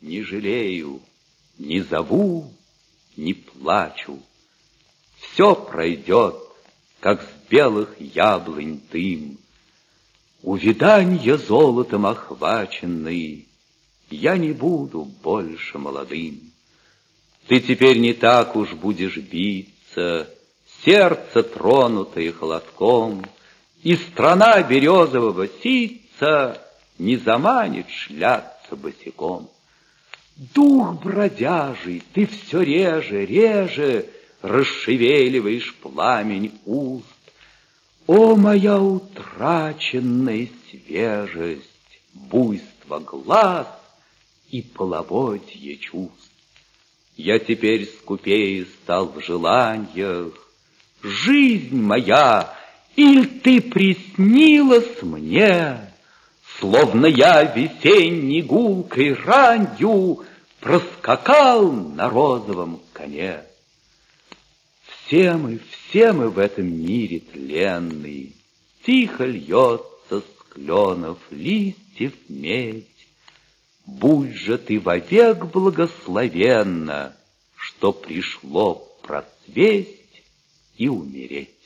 не жалею, не зову, не плачу. Все пройдет, как с белых яблонь дым. Увиданье золотом охваченный, Я не буду больше молодым. Ты теперь не так уж будешь биться, Сердце тронутое холодком, И страна березового ситца Не заманит шляться босиком. Дух бродяжий, ты все реже, реже Расшевеливаешь пламень уст. О, моя утраченная свежесть, Буйство глаз и половодье чувств! Я теперь скупее стал в желаниях. Жизнь моя, иль ты приснилась мне, Словно я весенней гулкой ранью Проскакал на розовом коне. Все мы, все мы в этом мире тленный, Тихо льется с кленов листьев медь, Будь же ты вовек благословенна, Что пришло процвесть и умереть.